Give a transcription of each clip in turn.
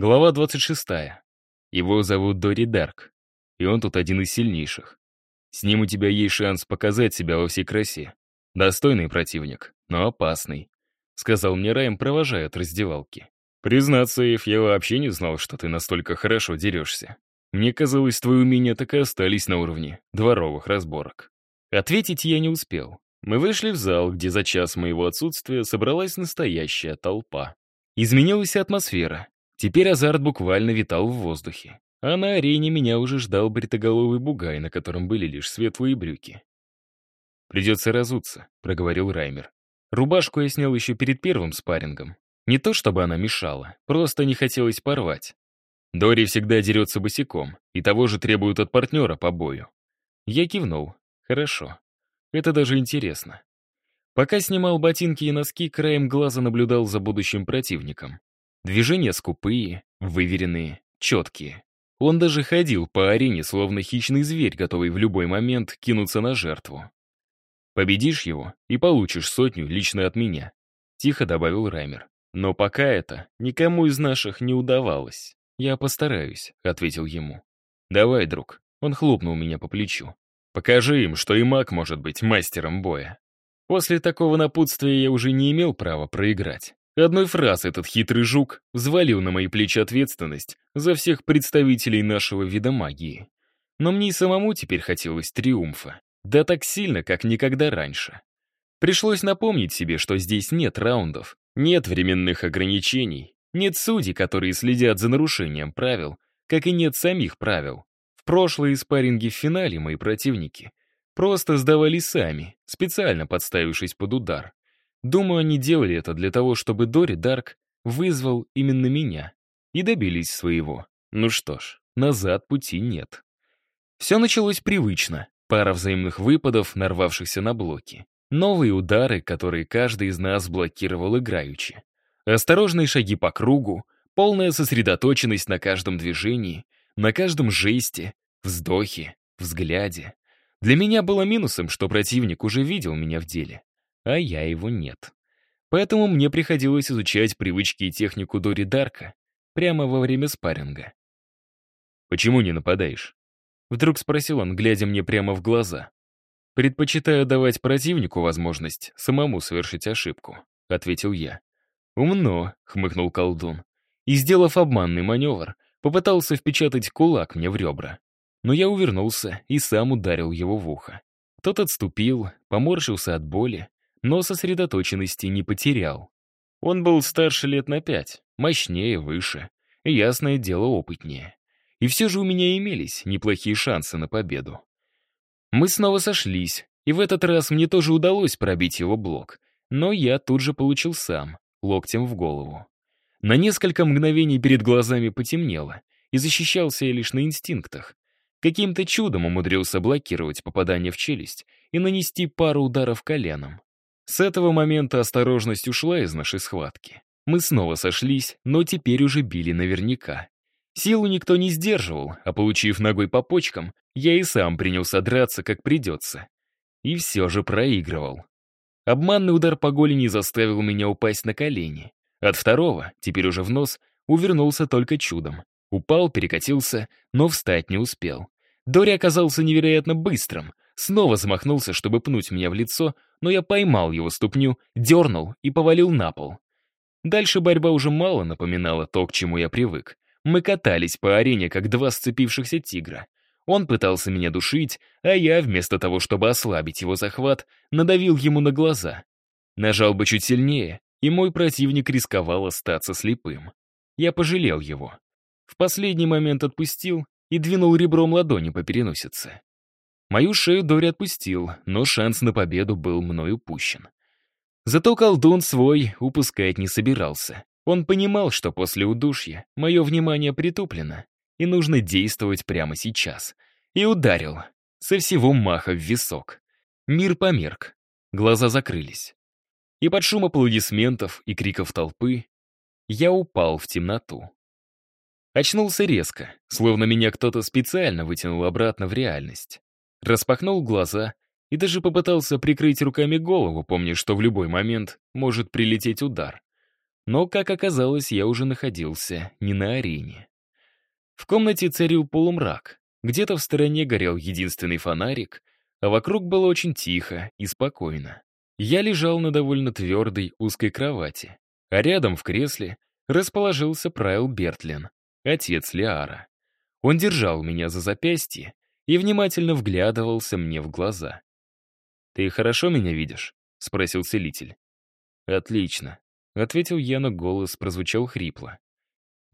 Глава 26. Его зовут Дори Дарк, и он тут один из сильнейших. С ним у тебя есть шанс показать себя во всей красе. Достойный противник, но опасный», — сказал мне Райм, провожая от раздевалки. «Признаться, Эйв, я вообще не знал, что ты настолько хорошо дерешься. Мне казалось, твои умения так и остались на уровне дворовых разборок». Ответить я не успел. Мы вышли в зал, где за час моего отсутствия собралась настоящая толпа. Изменилась атмосфера. Теперь азарт буквально витал в воздухе. А на арене меня уже ждал бритоголовый бугай, на котором были лишь светлые брюки. «Придется разуться», — проговорил Раймер. Рубашку я снял еще перед первым спаррингом. Не то чтобы она мешала, просто не хотелось порвать. Дори всегда дерется босиком, и того же требуют от партнера по бою. Я кивнул. Хорошо. Это даже интересно. Пока снимал ботинки и носки, краем глаза наблюдал за будущим противником. Движения скупые, выверенные, четкие. Он даже ходил по арене, словно хищный зверь, готовый в любой момент кинуться на жертву. «Победишь его и получишь сотню лично от меня», — тихо добавил Раймер. «Но пока это никому из наших не удавалось. Я постараюсь», — ответил ему. «Давай, друг». Он хлопнул меня по плечу. Покажи им, что и маг может быть мастером боя. После такого напутствия я уже не имел права проиграть. Одной фразы этот хитрый жук взвалил на мои плечи ответственность за всех представителей нашего вида магии. Но мне и самому теперь хотелось триумфа. Да так сильно, как никогда раньше. Пришлось напомнить себе, что здесь нет раундов, нет временных ограничений, нет судей, которые следят за нарушением правил, как и нет самих правил прошлые спарринги в финале мои противники просто сдавались сами, специально подставившись под удар. Думаю, они делали это для того, чтобы Дори Дарк вызвал именно меня. И добились своего. Ну что ж, назад пути нет. Все началось привычно. Пара взаимных выпадов, нарвавшихся на блоки. Новые удары, которые каждый из нас блокировал играючи. Осторожные шаги по кругу, полная сосредоточенность на каждом движении — на каждом жесте, вздохе, взгляде. Для меня было минусом, что противник уже видел меня в деле, а я его нет. Поэтому мне приходилось изучать привычки и технику Дори Дарка прямо во время спарринга. «Почему не нападаешь?» Вдруг спросил он, глядя мне прямо в глаза. «Предпочитаю давать противнику возможность самому совершить ошибку», — ответил я. «Умно», — хмыкнул колдун. И, сделав обманный маневр, Попытался впечатать кулак мне в ребра. Но я увернулся и сам ударил его в ухо. Тот отступил, поморщился от боли, но сосредоточенности не потерял. Он был старше лет на пять, мощнее, выше, и, ясное дело, опытнее. И все же у меня имелись неплохие шансы на победу. Мы снова сошлись, и в этот раз мне тоже удалось пробить его блок, но я тут же получил сам, локтем в голову. На несколько мгновений перед глазами потемнело, и защищался я лишь на инстинктах. Каким-то чудом умудрился блокировать попадание в челюсть и нанести пару ударов коленом. С этого момента осторожность ушла из нашей схватки. Мы снова сошлись, но теперь уже били наверняка. Силу никто не сдерживал, а получив ногой по почкам, я и сам принялся драться, как придется. И все же проигрывал. Обманный удар по голени заставил меня упасть на колени. От второго, теперь уже в нос, увернулся только чудом. Упал, перекатился, но встать не успел. Дори оказался невероятно быстрым. Снова замахнулся, чтобы пнуть меня в лицо, но я поймал его ступню, дернул и повалил на пол. Дальше борьба уже мало напоминала то, к чему я привык. Мы катались по арене, как два сцепившихся тигра. Он пытался меня душить, а я, вместо того, чтобы ослабить его захват, надавил ему на глаза. Нажал бы чуть сильнее, и мой противник рисковал остаться слепым. Я пожалел его. В последний момент отпустил и двинул ребром ладони по переносице. Мою шею Дори отпустил, но шанс на победу был мной упущен. Зато колдун свой упускать не собирался. Он понимал, что после удушья мое внимание притуплено, и нужно действовать прямо сейчас. И ударил. Со всего маха в висок. Мир померк. Глаза закрылись и под шум аплодисментов и криков толпы я упал в темноту. Очнулся резко, словно меня кто-то специально вытянул обратно в реальность. Распахнул глаза и даже попытался прикрыть руками голову, помня, что в любой момент может прилететь удар. Но, как оказалось, я уже находился не на арене. В комнате царил полумрак. Где-то в стороне горел единственный фонарик, а вокруг было очень тихо и спокойно. Я лежал на довольно твердой узкой кровати, а рядом в кресле расположился Прайл Бертлин, отец Лиара. Он держал меня за запястье и внимательно вглядывался мне в глаза. «Ты хорошо меня видишь?» — спросил целитель. «Отлично», — ответил я, но голос прозвучал хрипло.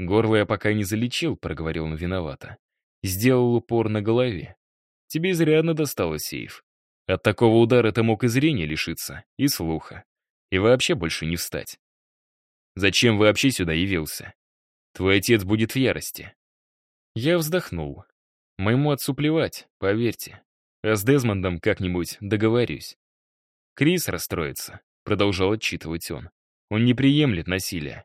«Горло я пока не залечил», — проговорил он виновато. Сделал упор на голове. «Тебе изрядно досталось, сейф. От такого удара ты мог и зрения лишиться, и слуха. И вообще больше не встать. Зачем вообще сюда явился? Твой отец будет в ярости». Я вздохнул. Моему отцу плевать, поверьте. А с Дезмондом как-нибудь договорюсь. Крис расстроится, продолжал отчитывать он. Он не приемлет насилия.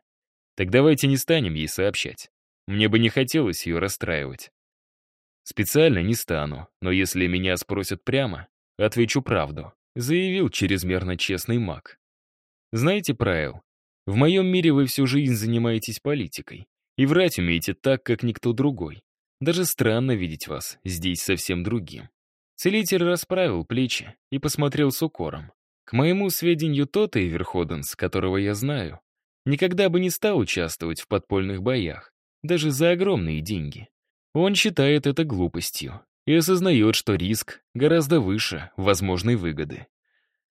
Так давайте не станем ей сообщать. Мне бы не хотелось ее расстраивать. Специально не стану, но если меня спросят прямо, отвечу правду, заявил чрезмерно честный маг. Знаете, Прайл, в моем мире вы всю жизнь занимаетесь политикой, и врать умеете так, как никто другой. Даже странно видеть вас здесь совсем другим. Целитель расправил плечи и посмотрел с укором. К моему сведению, тот Эйверходенс, которого я знаю, никогда бы не стал участвовать в подпольных боях, даже за огромные деньги. Он считает это глупостью и осознает, что риск гораздо выше возможной выгоды.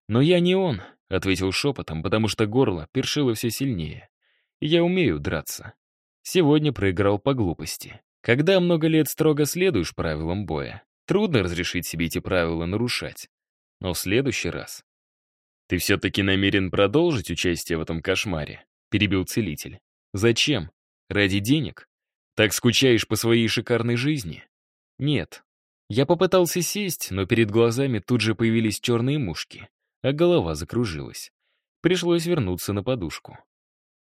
«Но я не он», — ответил шепотом, потому что горло першило все сильнее. «Я умею драться. Сегодня проиграл по глупости. Когда много лет строго следуешь правилам боя, трудно разрешить себе эти правила нарушать. Но в следующий раз «Ты все-таки намерен продолжить участие в этом кошмаре?» — перебил целитель. «Зачем? Ради денег? Так скучаешь по своей шикарной жизни?» «Нет». Я попытался сесть, но перед глазами тут же появились черные мушки, а голова закружилась. Пришлось вернуться на подушку.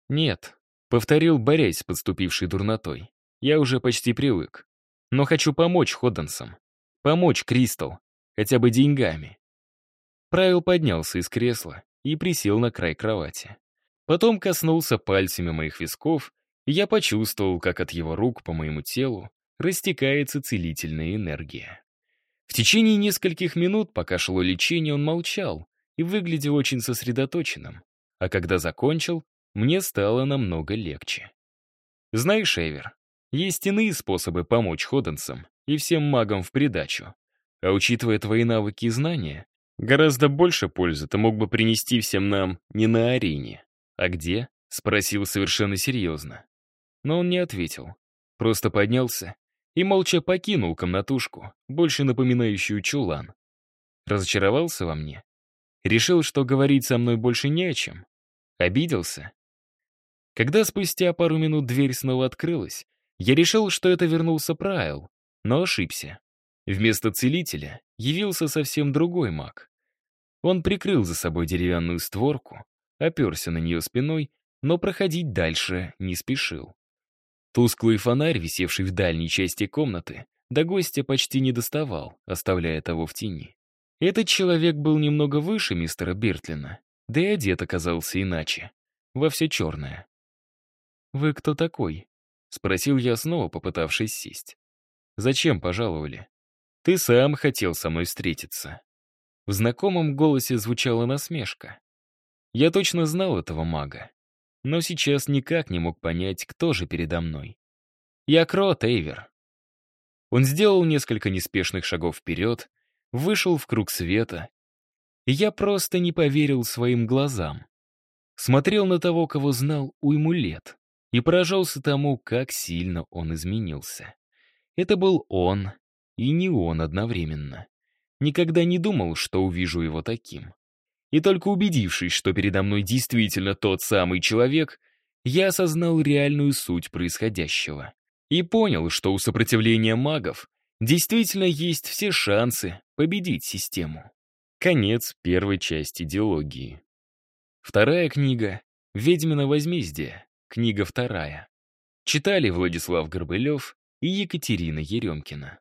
«Нет», — повторил, борясь с подступившей дурнотой. «Я уже почти привык. Но хочу помочь Ходденсам. Помочь Кристал. Хотя бы деньгами. Правил поднялся из кресла и присел на край кровати. Потом коснулся пальцами моих висков, и я почувствовал, как от его рук по моему телу растекается целительная энергия. В течение нескольких минут, пока шло лечение, он молчал и выглядел очень сосредоточенным. А когда закончил, мне стало намного легче. Знаешь, Эвер, есть иные способы помочь ходенцам и всем магам в придачу. А учитывая твои навыки и знания, Гораздо больше пользы ты мог бы принести всем нам не на арене. А где? Спросил совершенно серьезно. Но он не ответил. Просто поднялся и молча покинул комнатушку, больше напоминающую чулан. Разочаровался во мне? Решил, что говорить со мной больше не о чем? Обиделся? Когда спустя пару минут дверь снова открылась, я решил, что это вернулся Прайл, но ошибся. Вместо целителя явился совсем другой маг. Он прикрыл за собой деревянную створку, оперся на нее спиной, но проходить дальше не спешил. Тусклый фонарь, висевший в дальней части комнаты, до гостя почти не доставал, оставляя того в тени. Этот человек был немного выше мистера Бертлина, да и одет оказался иначе, во все черное. «Вы кто такой?» — спросил я снова, попытавшись сесть. «Зачем пожаловали?» Ты сам хотел со мной встретиться». В знакомом голосе звучала насмешка. Я точно знал этого мага, но сейчас никак не мог понять, кто же передо мной. Я Крот Эйвер. Он сделал несколько неспешных шагов вперед, вышел в круг света, я просто не поверил своим глазам. Смотрел на того, кого знал уйму лет, и поражался тому, как сильно он изменился. Это был он, и не он одновременно. Никогда не думал, что увижу его таким. И только убедившись, что передо мной действительно тот самый человек, я осознал реальную суть происходящего. И понял, что у сопротивления магов действительно есть все шансы победить систему. Конец первой части диалогии. Вторая книга «Ведьмина возмездие», книга вторая. Читали Владислав Горбылев и Екатерина Еремкина.